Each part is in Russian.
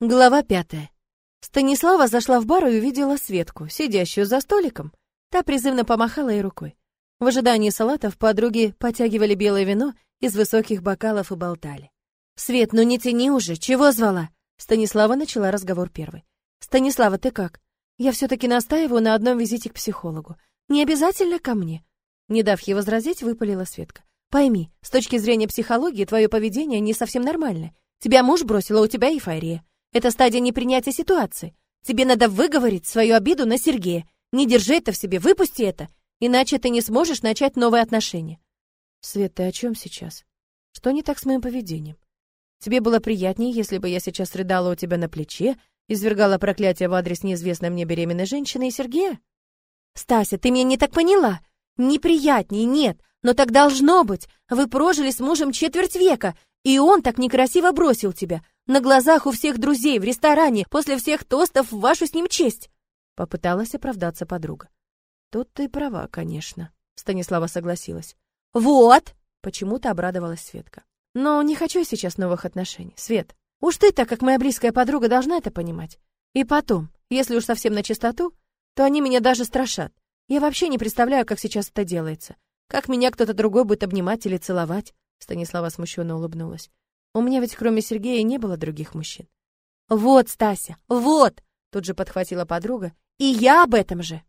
Глава пятая. Станислава зашла в бар и увидела Светку, сидящую за столиком. Та призывно помахала ей рукой. В ожидании салатов подруги потягивали белое вино из высоких бокалов и болтали. «Свет, ну не тяни уже, чего звала?» Станислава начала разговор первой. «Станислава, ты как? Я все-таки настаиваю на одном визите к психологу. Не обязательно ко мне». Не дав ей возразить, выпалила Светка. «Пойми, с точки зрения психологии, твое поведение не совсем нормальное. Тебя муж бросил, а у тебя эйфория. Это стадия непринятия ситуации. Тебе надо выговорить свою обиду на Сергея. Не держи это в себе, выпусти это, иначе ты не сможешь начать новые отношения. Свет, ты о чем сейчас? Что не так с моим поведением? Тебе было приятнее, если бы я сейчас рыдала у тебя на плече, извергала проклятие в адрес неизвестной мне беременной женщины и Сергея? Стася, ты меня не так поняла. Неприятнее, нет, но так должно быть. Вы прожили с мужем четверть века, и он так некрасиво бросил тебя. На глазах у всех друзей, в ресторане, после всех тостов в вашу с ним честь!» Попыталась оправдаться подруга. «Тут ты права, конечно», — Станислава согласилась. «Вот!» — почему-то обрадовалась Светка. «Но не хочу сейчас новых отношений. Свет, уж ты, так как моя близкая подруга, должна это понимать. И потом, если уж совсем на чистоту, то они меня даже страшат. Я вообще не представляю, как сейчас это делается. Как меня кто-то другой будет обнимать или целовать?» Станислава смущенно улыбнулась. У меня ведь кроме Сергея не было других мужчин. Вот, Стася, вот, тут же подхватила подруга. И я об этом же.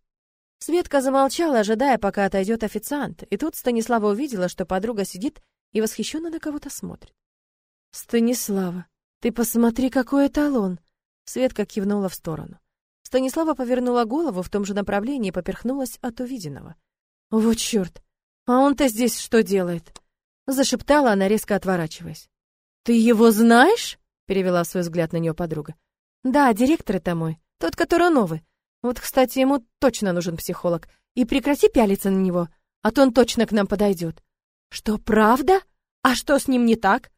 Светка замолчала, ожидая, пока отойдет официант, и тут Станислава увидела, что подруга сидит и восхищенно на кого-то смотрит. Станислава, ты посмотри, какой эталон. Светка кивнула в сторону. Станислава повернула голову в том же направлении и поперхнулась от увиденного. Вот черт! А он-то здесь что делает? Зашептала она, резко отворачиваясь. «Ты его знаешь?» — перевела свой взгляд на нее подруга. «Да, директор это мой, тот, который новый. Вот, кстати, ему точно нужен психолог. И прекрати пялиться на него, а то он точно к нам подойдет». «Что, правда? А что с ним не так?»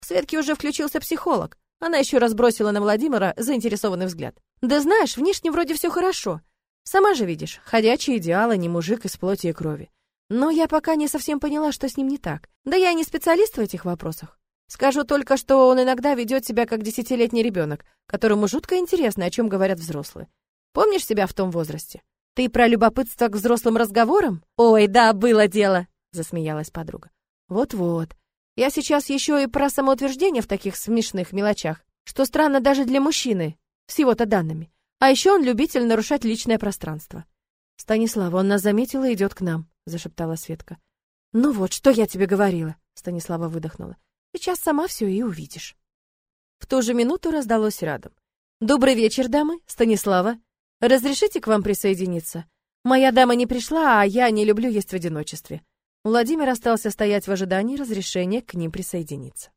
В Светке уже включился психолог. Она еще раз бросила на Владимира заинтересованный взгляд. «Да знаешь, внешне вроде все хорошо. Сама же видишь, ходячий идеал, а не мужик из плоти и крови. Но я пока не совсем поняла, что с ним не так. Да я не специалист в этих вопросах. Скажу только, что он иногда ведет себя как десятилетний ребенок, которому жутко интересно, о чем говорят взрослые. Помнишь себя в том возрасте? Ты про любопытство к взрослым разговорам? Ой, да, было дело, засмеялась подруга. Вот-вот. Я сейчас еще и про самоутверждение в таких смешных мелочах, что странно даже для мужчины, с его-то данными. А еще он любитель нарушать личное пространство. Станислава, он нас заметил и идет к нам, зашептала Светка. Ну вот, что я тебе говорила, Станислава выдохнула. Сейчас сама все и увидишь. В ту же минуту раздалось рядом. «Добрый вечер, дамы, Станислава. Разрешите к вам присоединиться? Моя дама не пришла, а я не люблю есть в одиночестве». Владимир остался стоять в ожидании разрешения к ним присоединиться.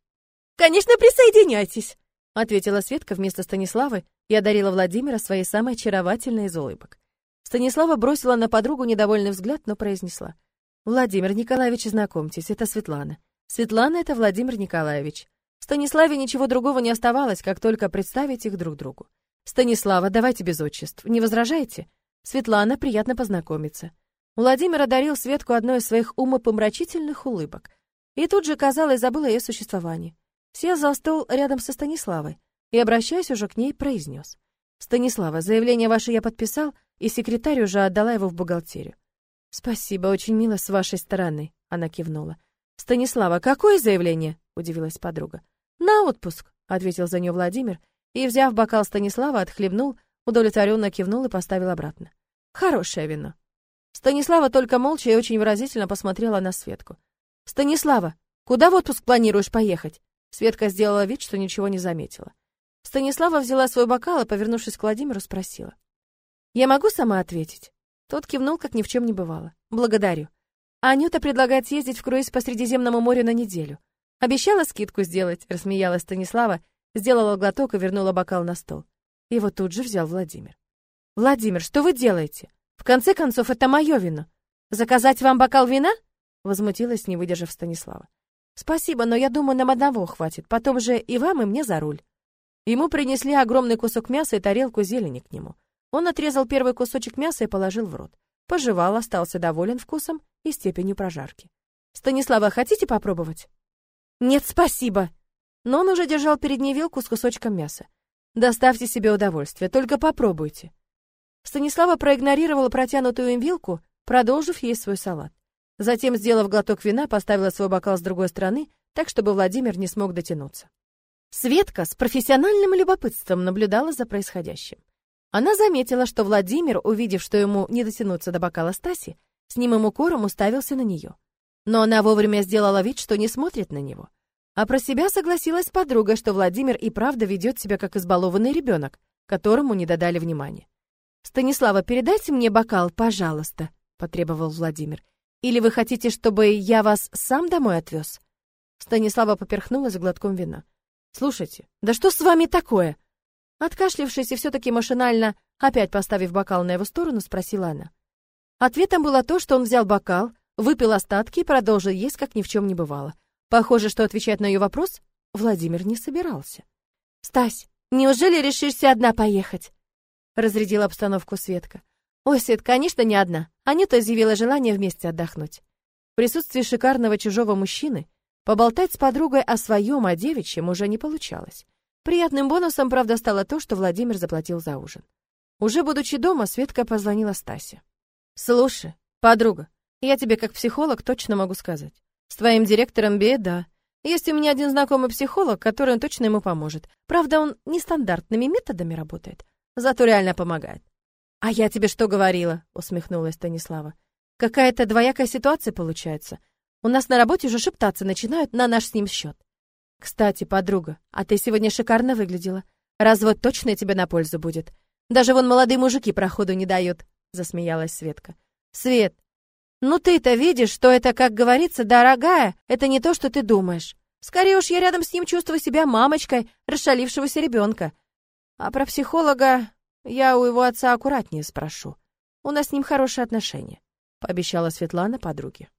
«Конечно, присоединяйтесь!» — ответила Светка вместо Станиславы и одарила Владимира своей самой очаровательной из улыбок. Станислава бросила на подругу недовольный взгляд, но произнесла. «Владимир Николаевич, знакомьтесь, это Светлана. Светлана — это Владимир Николаевич. Станиславе ничего другого не оставалось, как только представить их друг другу. Станислава, давайте без отчеств. Не возражаете? Светлана, приятно познакомиться. Владимир одарил Светку одной из своих умопомрачительных улыбок. И тут же, казалось, забыл о ее существовании. Сел за стол рядом со Станиславой и, обращаясь уже к ней, произнес. «Станислава, заявление ваше я подписал, и секретарь уже отдала его в бухгалтерию». «Спасибо, очень мило с вашей стороны», — она кивнула. «Станислава, какое заявление?» — удивилась подруга. «На отпуск», — ответил за нее Владимир, и, взяв бокал Станислава, отхлебнул, удовлетворенно кивнул и поставил обратно. «Хорошее вино». Станислава только молча и очень выразительно посмотрела на Светку. «Станислава, куда в отпуск планируешь поехать?» Светка сделала вид, что ничего не заметила. Станислава взяла свой бокал и, повернувшись к Владимиру, спросила. «Я могу сама ответить?» Тот кивнул, как ни в чем не бывало. «Благодарю. Анюта предлагает съездить в круиз по Средиземному морю на неделю. Обещала скидку сделать, рассмеялась Станислава, сделала глоток и вернула бокал на стол. Его тут же взял Владимир. Владимир, что вы делаете? В конце концов, это мое вино. Заказать вам бокал вина? Возмутилась, не выдержав Станислава. Спасибо, но я думаю, нам одного хватит. Потом же и вам, и мне за руль. Ему принесли огромный кусок мяса и тарелку зелени к нему. Он отрезал первый кусочек мяса и положил в рот. Пожевал, остался доволен вкусом и степенью прожарки. «Станислава, хотите попробовать?» «Нет, спасибо!» Но он уже держал перед ней вилку с кусочком мяса. Доставьте себе удовольствие, только попробуйте. Станислава проигнорировала протянутую им вилку, продолжив есть свой салат. Затем, сделав глоток вина, поставила свой бокал с другой стороны, так, чтобы Владимир не смог дотянуться. Светка с профессиональным любопытством наблюдала за происходящим. Она заметила, что Владимир, увидев, что ему не дотянуться до бокала Стаси, с немым укором уставился на нее. Но она вовремя сделала вид, что не смотрит на него. А про себя согласилась подруга, что Владимир и правда ведет себя как избалованный ребенок, которому не додали внимания. «Станислава, передайте мне бокал, пожалуйста», — потребовал Владимир. «Или вы хотите, чтобы я вас сам домой отвез?» Станислава поперхнулась глотком вина. «Слушайте, да что с вами такое?» Откашлившись и все-таки машинально, опять поставив бокал на его сторону, спросила она. Ответом было то, что он взял бокал, выпил остатки и продолжил есть, как ни в чем не бывало. Похоже, что отвечать на ее вопрос Владимир не собирался. «Стась, неужели решишься одна поехать?» Разрядила обстановку Светка. «Ой, Свет, конечно, не одна. Анюта изъявила желание вместе отдохнуть. В присутствии шикарного чужого мужчины поболтать с подругой о своем, о девичьем уже не получалось. Приятным бонусом, правда, стало то, что Владимир заплатил за ужин. Уже будучи дома, Светка позвонила Стасе. «Слушай, подруга, я тебе как психолог точно могу сказать. С твоим директором беда. Есть у меня один знакомый психолог, который точно ему поможет. Правда, он нестандартными методами работает, зато реально помогает. «А я тебе что говорила?» — усмехнулась Станислава. «Какая-то двоякая ситуация получается. У нас на работе уже шептаться начинают на наш с ним счет. Кстати, подруга, а ты сегодня шикарно выглядела. Развод точно тебе на пользу будет. Даже вон молодые мужики проходу не дают», — засмеялась Светка. «Свет, ну ты-то видишь, что это, как говорится, дорогая, это не то, что ты думаешь. Скорее уж я рядом с ним чувствую себя мамочкой расшалившегося ребенка. А про психолога я у его отца аккуратнее спрошу. У нас с ним хорошие отношения», — пообещала Светлана подруге.